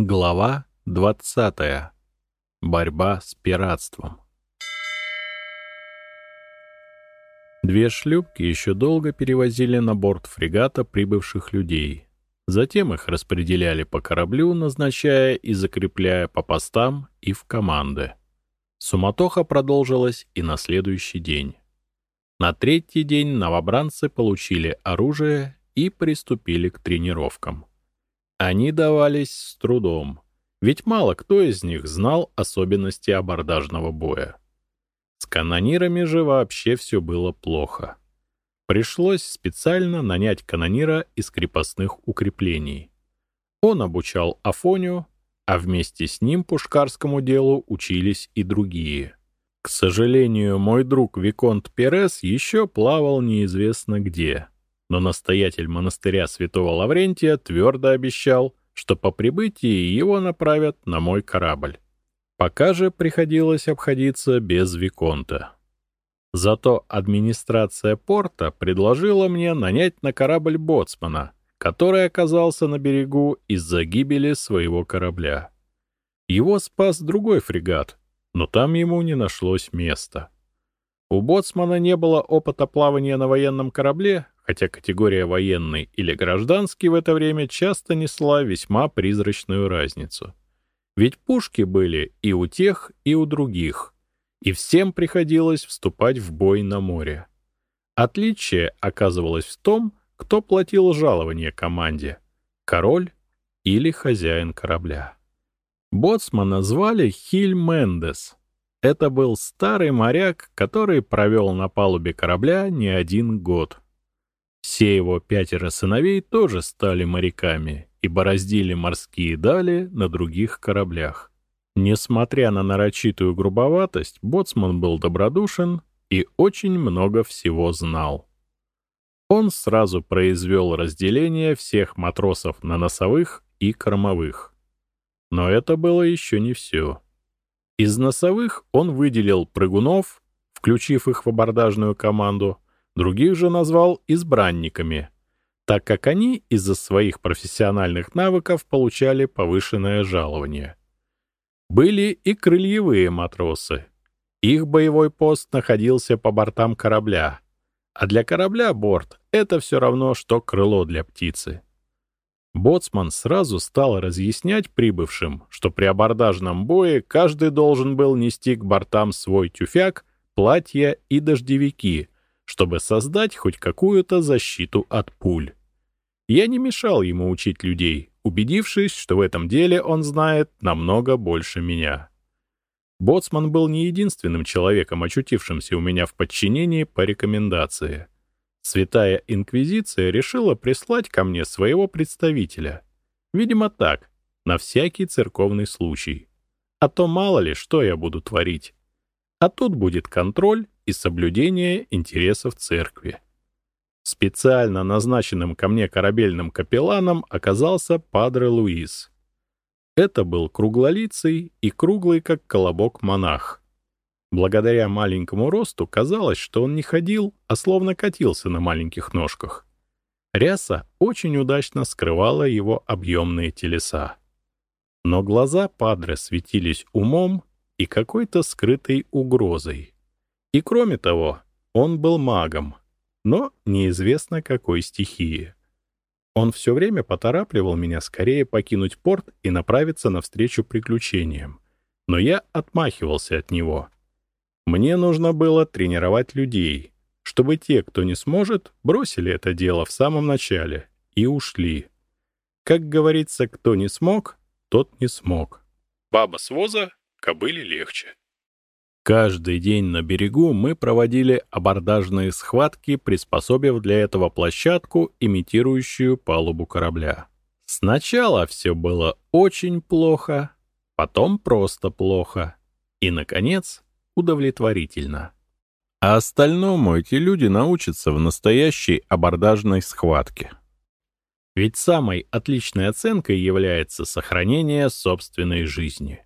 Глава 20. Борьба с пиратством. Две шлюпки еще долго перевозили на борт фрегата прибывших людей. Затем их распределяли по кораблю, назначая и закрепляя по постам и в команды. Суматоха продолжилась и на следующий день. На третий день новобранцы получили оружие и приступили к тренировкам. Они давались с трудом, ведь мало кто из них знал особенности абордажного боя. С канонирами же вообще все было плохо. Пришлось специально нанять канонира из крепостных укреплений. Он обучал Афонию, а вместе с ним пушкарскому делу учились и другие. К сожалению, мой друг Виконт Перес еще плавал неизвестно где — но настоятель монастыря святого Лаврентия твердо обещал, что по прибытии его направят на мой корабль. Пока же приходилось обходиться без Виконта. Зато администрация порта предложила мне нанять на корабль боцмана, который оказался на берегу из-за гибели своего корабля. Его спас другой фрегат, но там ему не нашлось места. У боцмана не было опыта плавания на военном корабле, хотя категория военный или гражданский в это время часто несла весьма призрачную разницу. Ведь пушки были и у тех, и у других, и всем приходилось вступать в бой на море. Отличие оказывалось в том, кто платил жалование команде — король или хозяин корабля. Боцмана звали Хиль Мендес. Это был старый моряк, который провел на палубе корабля не один год — все его пятеро сыновей тоже стали моряками и бороздили морские дали на других кораблях. Несмотря на нарочитую грубоватость, боцман был добродушен и очень много всего знал. Он сразу произвел разделение всех матросов на носовых и кормовых. Но это было еще не все. Из носовых он выделил прыгунов, включив их в абордажную команду, других же назвал избранниками, так как они из-за своих профессиональных навыков получали повышенное жалование. Были и крыльевые матросы. Их боевой пост находился по бортам корабля, а для корабля борт — это все равно, что крыло для птицы. Боцман сразу стал разъяснять прибывшим, что при абордажном бое каждый должен был нести к бортам свой тюфяк, платья и дождевики — чтобы создать хоть какую-то защиту от пуль. Я не мешал ему учить людей, убедившись, что в этом деле он знает намного больше меня. Боцман был не единственным человеком, очутившимся у меня в подчинении по рекомендации. Святая Инквизиция решила прислать ко мне своего представителя. Видимо, так, на всякий церковный случай. А то мало ли, что я буду творить. А тут будет контроль и соблюдение интересов церкви. Специально назначенным ко мне корабельным капелланом оказался Падре Луис. Это был круглолицый и круглый, как колобок, монах. Благодаря маленькому росту казалось, что он не ходил, а словно катился на маленьких ножках. Ряса очень удачно скрывала его объемные телеса. Но глаза Падре светились умом и какой-то скрытой угрозой. И кроме того, он был магом, но неизвестно какой стихии. Он все время поторапливал меня скорее покинуть порт и направиться навстречу приключениям. Но я отмахивался от него. Мне нужно было тренировать людей, чтобы те, кто не сможет, бросили это дело в самом начале и ушли. Как говорится, кто не смог, тот не смог. Баба с воза, кобыле легче. Каждый день на берегу мы проводили абордажные схватки, приспособив для этого площадку, имитирующую палубу корабля. Сначала все было очень плохо, потом просто плохо, и, наконец, удовлетворительно. А остальному эти люди научатся в настоящей абордажной схватке. Ведь самой отличной оценкой является сохранение собственной жизни.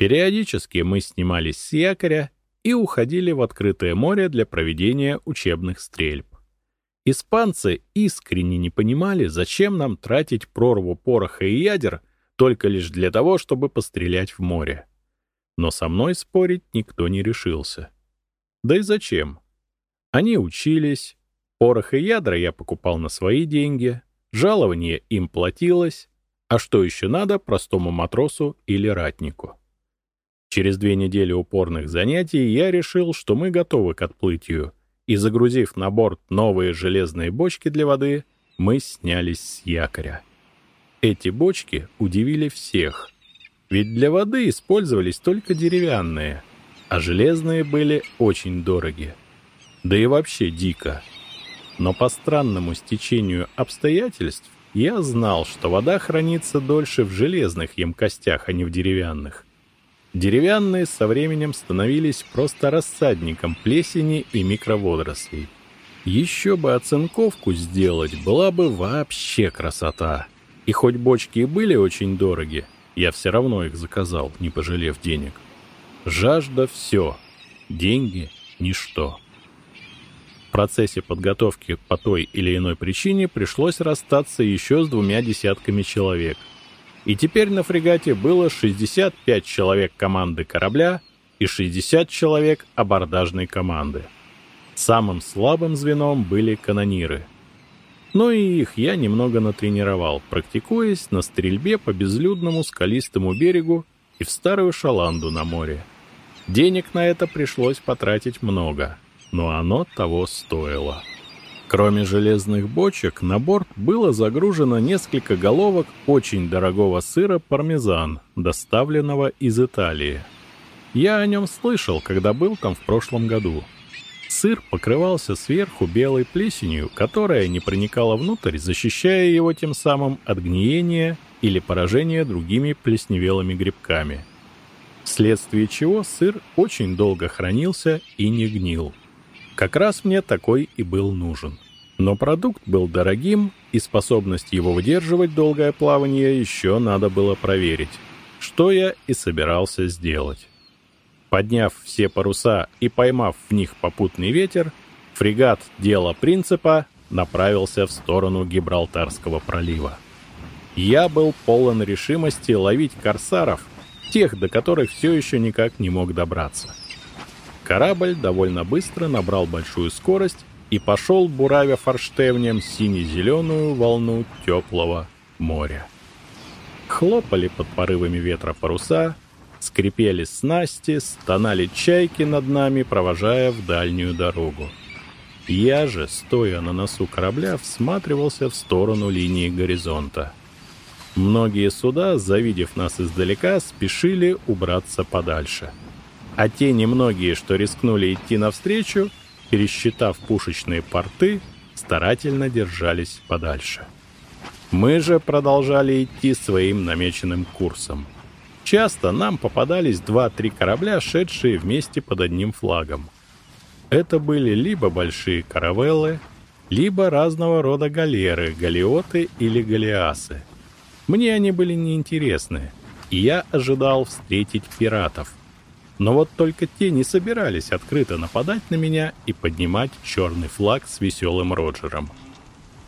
Периодически мы снимались с якоря и уходили в открытое море для проведения учебных стрельб. Испанцы искренне не понимали, зачем нам тратить прорву пороха и ядер, только лишь для того, чтобы пострелять в море. Но со мной спорить никто не решился. Да и зачем? Они учились, порох и ядра я покупал на свои деньги, жалование им платилось, а что еще надо простому матросу или ратнику? Через две недели упорных занятий я решил, что мы готовы к отплытию, и, загрузив на борт новые железные бочки для воды, мы снялись с якоря. Эти бочки удивили всех, ведь для воды использовались только деревянные, а железные были очень дороги. Да и вообще дико. Но по странному стечению обстоятельств я знал, что вода хранится дольше в железных емкостях, а не в деревянных. Деревянные со временем становились просто рассадником плесени и микроводорослей. Еще бы оцинковку сделать, была бы вообще красота. И хоть бочки и были очень дороги, я все равно их заказал, не пожалев денег. Жажда — все, деньги — ничто. В процессе подготовки по той или иной причине пришлось расстаться еще с двумя десятками человек — и теперь на фрегате было 65 человек команды корабля и 60 человек абордажной команды. Самым слабым звеном были канониры. Но и их я немного натренировал, практикуясь на стрельбе по безлюдному скалистому берегу и в старую шаланду на море. Денег на это пришлось потратить много, но оно того стоило. Кроме железных бочек, на борт было загружено несколько головок очень дорогого сыра пармезан, доставленного из Италии. Я о нем слышал, когда был там в прошлом году. Сыр покрывался сверху белой плесенью, которая не проникала внутрь, защищая его тем самым от гниения или поражения другими плесневелыми грибками. Вследствие чего сыр очень долго хранился и не гнил. Как раз мне такой и был нужен. Но продукт был дорогим, и способность его выдерживать долгое плавание еще надо было проверить, что я и собирался сделать. Подняв все паруса и поймав в них попутный ветер, фрегат «Дело принципа» направился в сторону Гибралтарского пролива. Я был полон решимости ловить корсаров, тех, до которых все еще никак не мог добраться. Корабль довольно быстро набрал большую скорость и пошел, буравя форштевнем сине-зеленую волну теплого моря. Хлопали под порывами ветра паруса, скрипели снасти, стонали чайки над нами, провожая в дальнюю дорогу. Я же, стоя на носу корабля, всматривался в сторону линии горизонта. Многие суда, завидев нас издалека, спешили убраться подальше — а те немногие, что рискнули идти навстречу, пересчитав пушечные порты, старательно держались подальше. Мы же продолжали идти своим намеченным курсом. Часто нам попадались два-три корабля, шедшие вместе под одним флагом. Это были либо большие каравеллы, либо разного рода галеры, галиоты или галиасы. Мне они были неинтересны, и я ожидал встретить пиратов, но вот только те не собирались открыто нападать на меня и поднимать черный флаг с веселым Роджером.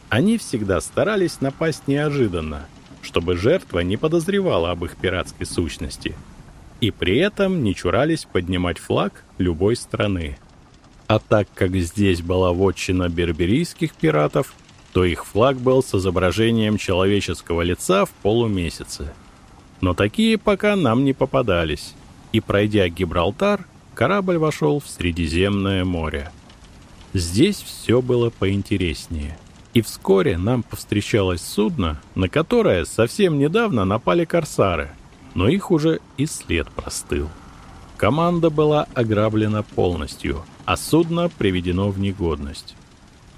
Они всегда старались напасть неожиданно, чтобы жертва не подозревала об их пиратской сущности, и при этом не чурались поднимать флаг любой страны. А так как здесь была вотчина берберийских пиратов, то их флаг был с изображением человеческого лица в полумесяце. Но такие пока нам не попадались и, пройдя Гибралтар, корабль вошел в Средиземное море. Здесь все было поинтереснее. И вскоре нам повстречалось судно, на которое совсем недавно напали корсары, но их уже и след простыл. Команда была ограблена полностью, а судно приведено в негодность.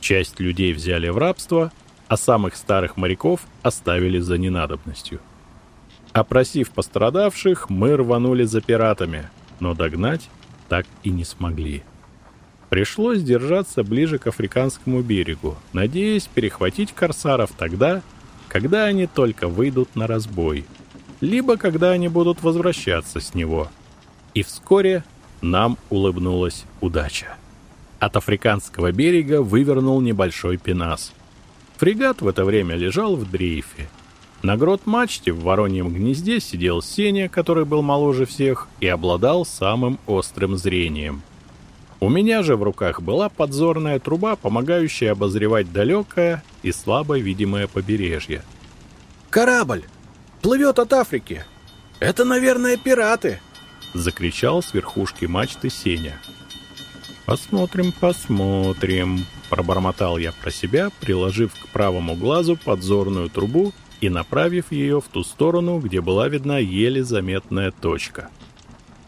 Часть людей взяли в рабство, а самых старых моряков оставили за ненадобностью. Опросив пострадавших, мы рванули за пиратами, но догнать так и не смогли. Пришлось держаться ближе к африканскому берегу, надеясь перехватить корсаров тогда, когда они только выйдут на разбой, либо когда они будут возвращаться с него. И вскоре нам улыбнулась удача. От африканского берега вывернул небольшой пенас. Фрегат в это время лежал в дрейфе, На грот-мачте в вороньем гнезде сидел Сеня, который был моложе всех и обладал самым острым зрением. У меня же в руках была подзорная труба, помогающая обозревать далекое и слабо видимое побережье. «Корабль! Плывет от Африки! Это, наверное, пираты!» — закричал с верхушки мачты Сеня. «Посмотрим, посмотрим», — пробормотал я про себя, приложив к правому глазу подзорную трубу и направив ее в ту сторону, где была видна еле заметная точка.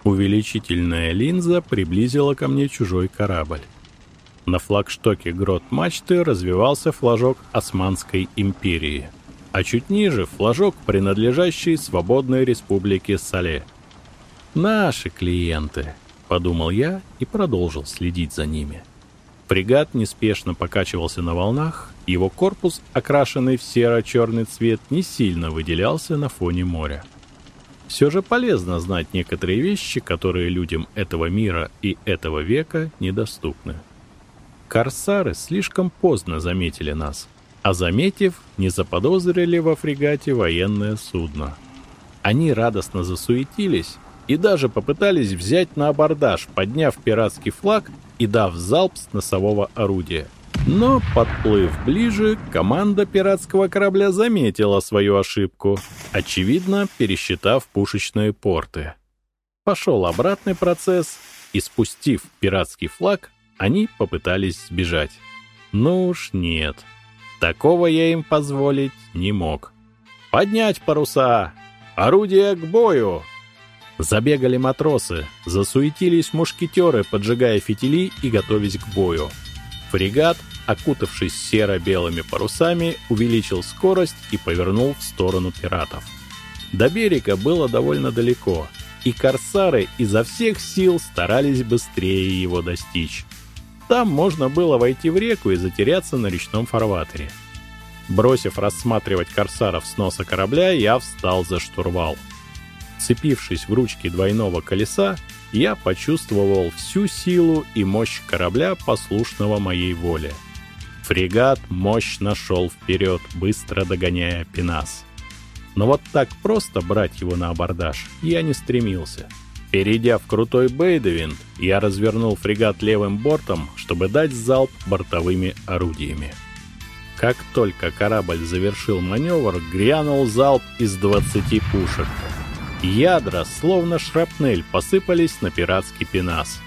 Увеличительная линза приблизила ко мне чужой корабль. На флагштоке грот мачты развивался флажок Османской империи, а чуть ниже флажок, принадлежащий свободной республике Сале. Наши клиенты —— подумал я и продолжил следить за ними. Фрегат неспешно покачивался на волнах, его корпус, окрашенный в серо-черный цвет, не сильно выделялся на фоне моря. Все же полезно знать некоторые вещи, которые людям этого мира и этого века недоступны. Корсары слишком поздно заметили нас, а заметив, не заподозрили во фрегате военное судно. Они радостно засуетились, и даже попытались взять на абордаж, подняв пиратский флаг и дав залп с носового орудия. Но, подплыв ближе, команда пиратского корабля заметила свою ошибку, очевидно, пересчитав пушечные порты. Пошел обратный процесс, и спустив пиратский флаг, они попытались сбежать. Ну уж нет. Такого я им позволить не мог. «Поднять паруса! Орудие к бою!» Забегали матросы, засуетились мушкетеры, поджигая фитили и готовясь к бою. Фрегат, окутавшись серо-белыми парусами, увеличил скорость и повернул в сторону пиратов. До берега было довольно далеко, и корсары изо всех сил старались быстрее его достичь. Там можно было войти в реку и затеряться на речном фарватере. Бросив рассматривать корсаров с носа корабля, я встал за штурвал. Вцепившись в ручки двойного колеса, я почувствовал всю силу и мощь корабля, послушного моей воле. Фрегат мощно шел вперед, быстро догоняя Пенас. Но вот так просто брать его на абордаж я не стремился. Перейдя в крутой Бейдевин, я развернул фрегат левым бортом, чтобы дать залп бортовыми орудиями. Как только корабль завершил маневр, грянул залп из 20 пушек — Ядра, словно шрапнель, посыпались на пиратский пенас.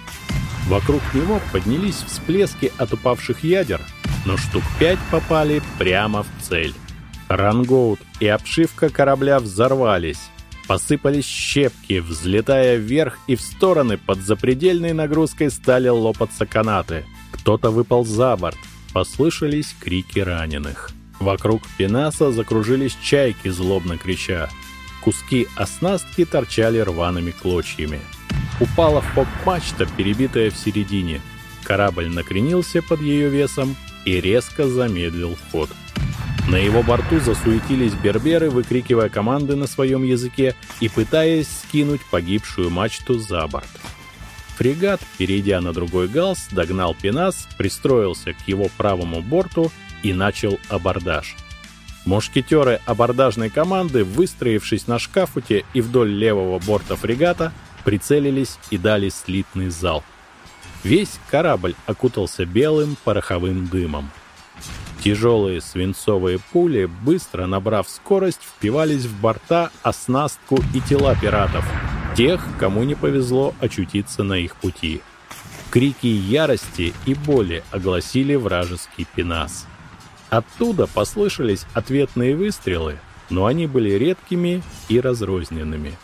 Вокруг него поднялись всплески от упавших ядер, но штук пять попали прямо в цель. Рангоут и обшивка корабля взорвались. Посыпались щепки, взлетая вверх и в стороны под запредельной нагрузкой стали лопаться канаты. Кто-то выпал за борт. Послышались крики раненых. Вокруг пенаса закружились чайки, злобно крича. Куски оснастки торчали рваными клочьями. Упала фок-мачта, перебитая в середине. Корабль накренился под ее весом и резко замедлил ход. На его борту засуетились берберы, выкрикивая команды на своем языке и пытаясь скинуть погибшую мачту за борт. Фрегат, перейдя на другой галс, догнал Пенас, пристроился к его правому борту и начал абордаж — Мушкетеры абордажной команды, выстроившись на шкафуте и вдоль левого борта фрегата, прицелились и дали слитный залп. Весь корабль окутался белым пороховым дымом. Тяжелые свинцовые пули, быстро набрав скорость, впивались в борта, оснастку и тела пиратов, тех, кому не повезло очутиться на их пути. Крики ярости и боли огласили вражеский пенас. Оттуда послышались ответные выстрелы, но они были редкими и разрозненными.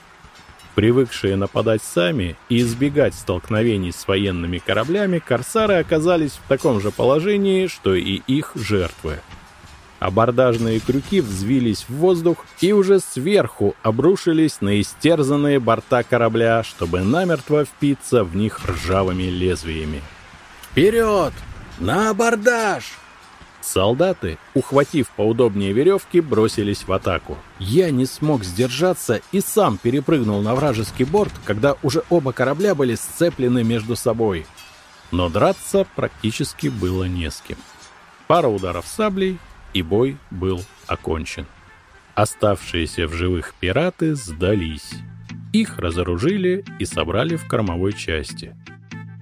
Привыкшие нападать сами и избегать столкновений с военными кораблями, корсары оказались в таком же положении, что и их жертвы. Абордажные крюки взвились в воздух и уже сверху обрушились на истерзанные борта корабля, чтобы намертво впиться в них ржавыми лезвиями. «Вперед! На абордаж!» Солдаты, ухватив поудобнее веревки, бросились в атаку. Я не смог сдержаться и сам перепрыгнул на вражеский борт, когда уже оба корабля были сцеплены между собой. Но драться практически было не с кем. Пара ударов саблей, и бой был окончен. Оставшиеся в живых пираты сдались. Их разоружили и собрали в кормовой части.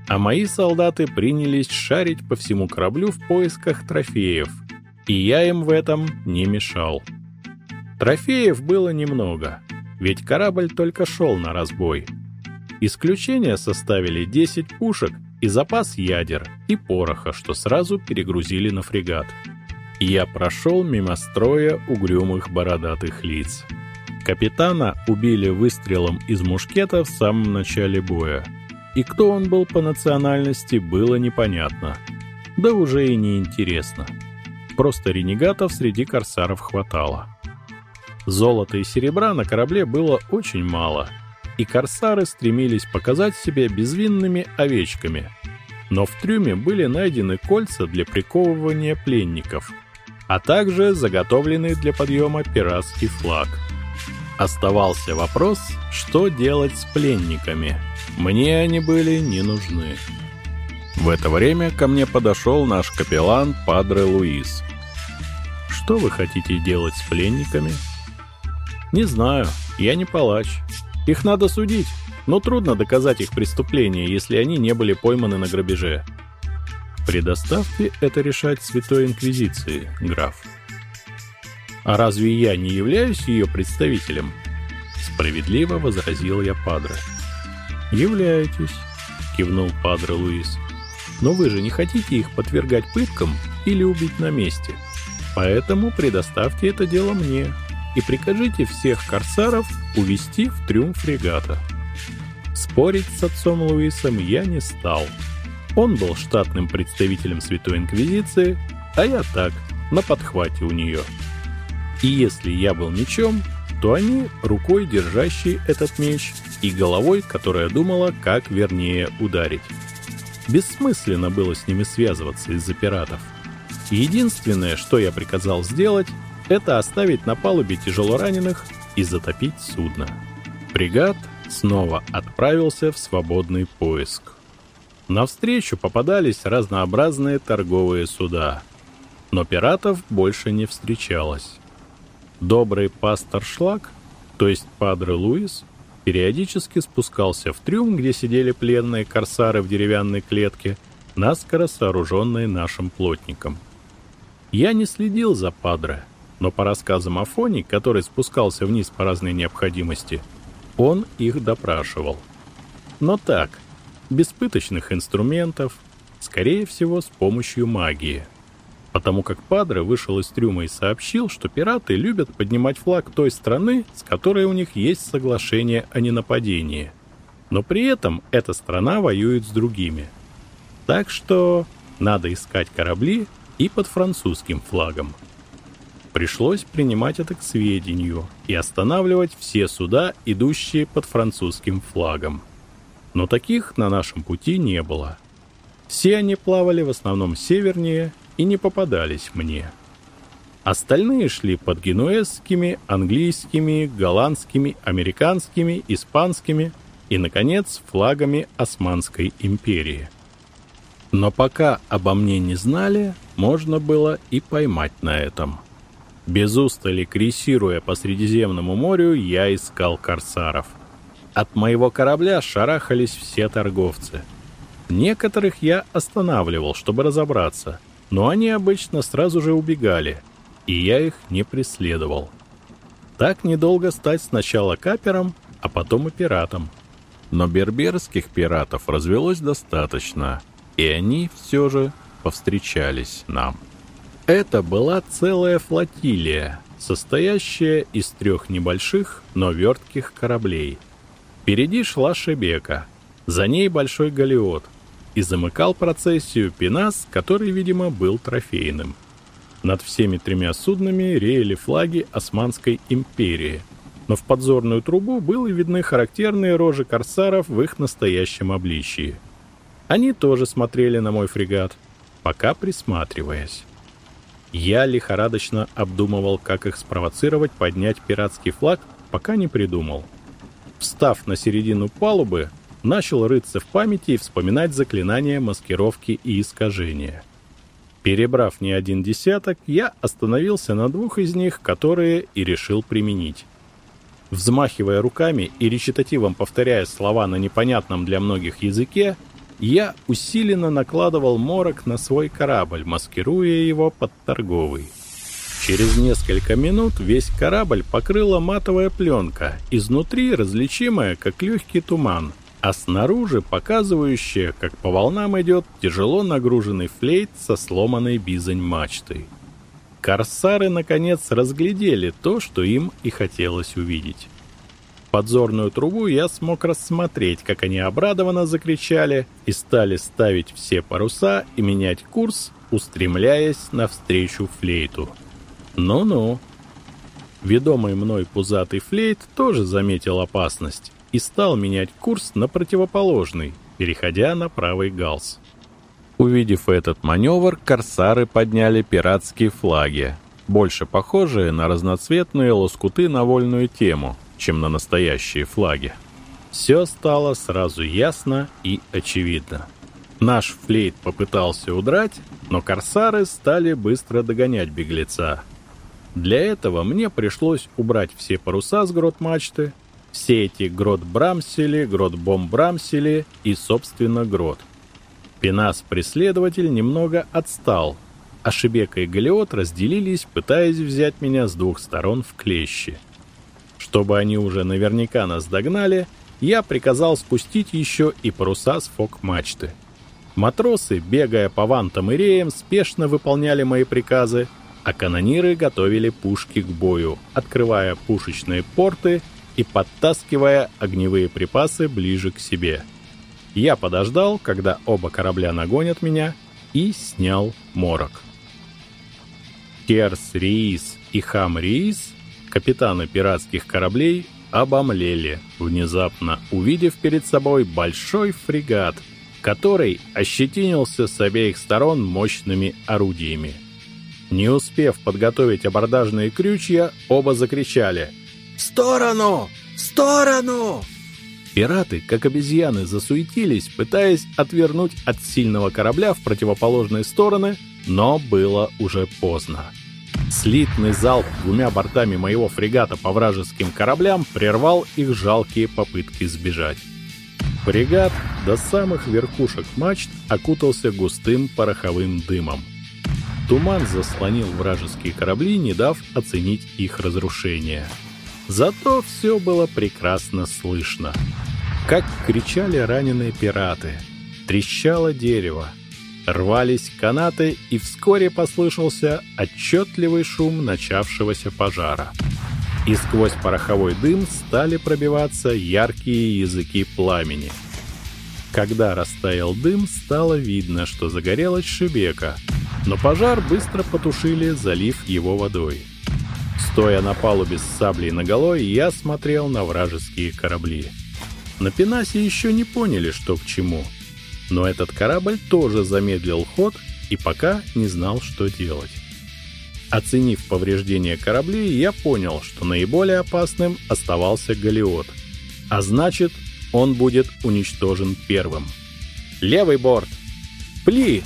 А мои солдаты принялись шарить по всему кораблю в поисках трофеев, и я им в этом не мешал. Трофеев было немного, ведь корабль только шел на разбой. Исключение составили 10 пушек и запас ядер и пороха, что сразу перегрузили на фрегат. Я прошел мимо строя угрюмых бородатых лиц. Капитана убили выстрелом из мушкета в самом начале боя. И кто он был по национальности, было непонятно. Да уже и не интересно. Просто ренегатов среди корсаров хватало. Золота и серебра на корабле было очень мало, и корсары стремились показать себя безвинными овечками. Но в трюме были найдены кольца для приковывания пленников, а также заготовленный для подъема пиратский флаг. Оставался вопрос, что делать с пленниками. Мне они были не нужны. В это время ко мне подошел наш капеллан Падре Луис. «Что вы хотите делать с пленниками?» «Не знаю. Я не палач. Их надо судить, но трудно доказать их преступление, если они не были пойманы на грабеже. Предоставьте это решать Святой Инквизиции, граф. А разве я не являюсь ее представителем? Справедливо возразил я Падре. Являетесь, кивнул Падре Луис. Но вы же не хотите их подвергать пыткам или убить на месте. Поэтому предоставьте это дело мне, и прикажите всех корсаров увести в трюм фрегата. Спорить с отцом Луисом я не стал. Он был штатным представителем Святой Инквизиции, а я так, на подхвате у нее. И если я был мечом, то они рукой держащие этот меч и головой, которая думала, как вернее ударить. Бессмысленно было с ними связываться из-за пиратов. Единственное, что я приказал сделать, это оставить на палубе тяжелораненых и затопить судно. Фрегат снова отправился в свободный поиск. Навстречу попадались разнообразные торговые суда, но пиратов больше не встречалось. Добрый пастор Шлак, то есть Падре Луис, периодически спускался в трюм, где сидели пленные корсары в деревянной клетке, наскоро сооруженной нашим плотником. Я не следил за Падре, но по рассказам Афони, который спускался вниз по разной необходимости, он их допрашивал. Но так, без пыточных инструментов, скорее всего, с помощью магии. Потому как Падре вышел из трюма и сообщил, что пираты любят поднимать флаг той страны, с которой у них есть соглашение о ненападении. Но при этом эта страна воюет с другими. Так что надо искать корабли и под французским флагом. Пришлось принимать это к сведению и останавливать все суда, идущие под французским флагом. Но таких на нашем пути не было. Все они плавали в основном севернее и не попадались мне. Остальные шли под генуэзскими, английскими, голландскими, американскими, испанскими и, наконец, флагами Османской империи. Но пока обо мне не знали, можно было и поймать на этом. Без устали крейсируя по Средиземному морю, я искал корсаров. От моего корабля шарахались все торговцы. Некоторых я останавливал, чтобы разобраться, но они обычно сразу же убегали, и я их не преследовал. Так недолго стать сначала капером, а потом и пиратом. Но берберских пиратов развелось достаточно, и они все же повстречались нам. Это была целая флотилия, состоящая из трех небольших, но вертких кораблей. Впереди шла Шебека, за ней большой галеот, и замыкал процессию Пенас, который, видимо, был трофейным. Над всеми тремя суднами реяли флаги Османской империи, но в подзорную трубу были видны характерные рожи корсаров в их настоящем обличии. Они тоже смотрели на мой фрегат, пока присматриваясь. Я лихорадочно обдумывал, как их спровоцировать поднять пиратский флаг, пока не придумал. Встав на середину палубы, начал рыться в памяти и вспоминать заклинания маскировки и искажения. Перебрав не один десяток, я остановился на двух из них, которые и решил применить. Взмахивая руками и речитативом повторяя слова на непонятном для многих языке, я усиленно накладывал морок на свой корабль, маскируя его под торговый. Через несколько минут весь корабль покрыла матовая пленка, изнутри различимая, как легкий туман, а снаружи показывающая, как по волнам идет тяжело нагруженный флейт со сломанной бизань мачтой. Корсары, наконец, разглядели то, что им и хотелось увидеть. Подзорную трубу я смог рассмотреть, как они обрадованно закричали и стали ставить все паруса и менять курс, устремляясь навстречу флейту. Ну-ну. Ведомый мной пузатый флейт тоже заметил опасность и стал менять курс на противоположный, переходя на правый галс. Увидев этот маневр, корсары подняли пиратские флаги, больше похожие на разноцветные лоскуты на вольную тему, чем на настоящие флаги. Все стало сразу ясно и очевидно. Наш флейт попытался удрать, но корсары стали быстро догонять беглеца, для этого мне пришлось убрать все паруса с грот мачты, все эти грот-брамсели, грот-бом-брамсели и, собственно, грот. Пенас-преследователь немного отстал, а Шебека и Галиот разделились, пытаясь взять меня с двух сторон в клещи. Чтобы они уже наверняка нас догнали, я приказал спустить еще и паруса с фок-мачты. Матросы, бегая по вантам и реям, спешно выполняли мои приказы, а канониры готовили пушки к бою, открывая пушечные порты и подтаскивая огневые припасы ближе к себе. Я подождал, когда оба корабля нагонят меня, и снял морок. Керс Риис и Хам Риис, капитаны пиратских кораблей, обомлели, внезапно увидев перед собой большой фрегат, который ощетинился с обеих сторон мощными орудиями. Не успев подготовить абордажные крючья, оба закричали «В сторону! В сторону!» Пираты, как обезьяны, засуетились, пытаясь отвернуть от сильного корабля в противоположные стороны, но было уже поздно. Слитный залп двумя бортами моего фрегата по вражеским кораблям прервал их жалкие попытки сбежать. Фрегат до самых верхушек мачт окутался густым пороховым дымом. Туман заслонил вражеские корабли, не дав оценить их разрушение. Зато все было прекрасно слышно. Как кричали раненые пираты. Трещало дерево. Рвались канаты, и вскоре послышался отчетливый шум начавшегося пожара. И сквозь пороховой дым стали пробиваться яркие языки пламени. Когда растаял дым, стало видно, что загорелась шибека — но пожар быстро потушили, залив его водой. Стоя на палубе с саблей наголо, я смотрел на вражеские корабли. На Пенасе еще не поняли, что к чему. Но этот корабль тоже замедлил ход и пока не знал, что делать. Оценив повреждения кораблей, я понял, что наиболее опасным оставался Галиот. А значит, он будет уничтожен первым. «Левый борт! Пли!»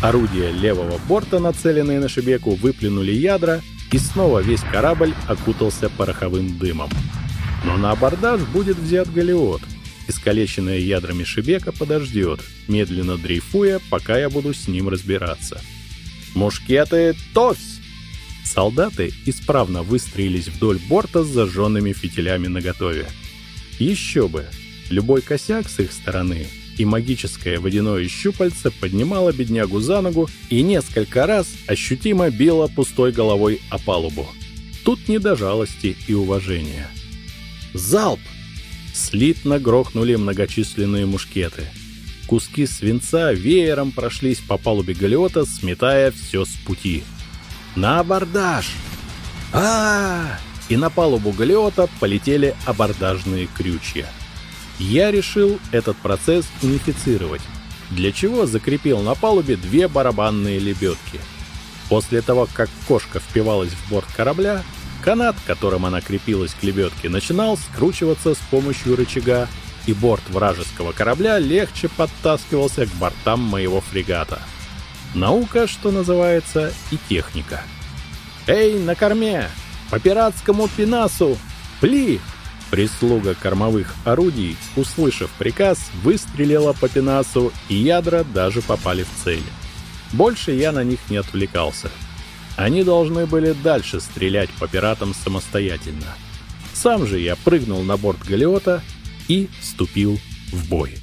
Орудия левого борта, нацеленные на Шебеку, выплюнули ядра, и снова весь корабль окутался пороховым дымом. Но на абордаж будет взят галеот. Искалеченная ядрами Шебека подождет, медленно дрейфуя, пока я буду с ним разбираться. «Мушкеты тось!» Солдаты исправно выстроились вдоль борта с зажженными фитилями наготове. Еще бы! Любой косяк с их стороны и магическое водяное щупальце поднимало беднягу за ногу и несколько раз ощутимо било пустой головой о палубу. Тут не до жалости и уважения. Залп! Слитно грохнули многочисленные мушкеты. Куски свинца веером прошлись по палубе галеота, сметая все с пути. «На абордаж!» а, -а, -а И на палубу галеота полетели абордажные крючья. Я решил этот процесс унифицировать, для чего закрепил на палубе две барабанные лебедки. После того, как кошка впивалась в борт корабля, канат, которым она крепилась к лебедке, начинал скручиваться с помощью рычага, и борт вражеского корабля легче подтаскивался к бортам моего фрегата. Наука, что называется, и техника. «Эй, на корме! По пиратскому пенасу! Пли!» Прислуга кормовых орудий, услышав приказ, выстрелила по пенасу, и ядра даже попали в цель. Больше я на них не отвлекался. Они должны были дальше стрелять по пиратам самостоятельно. Сам же я прыгнул на борт галеота и вступил в бой.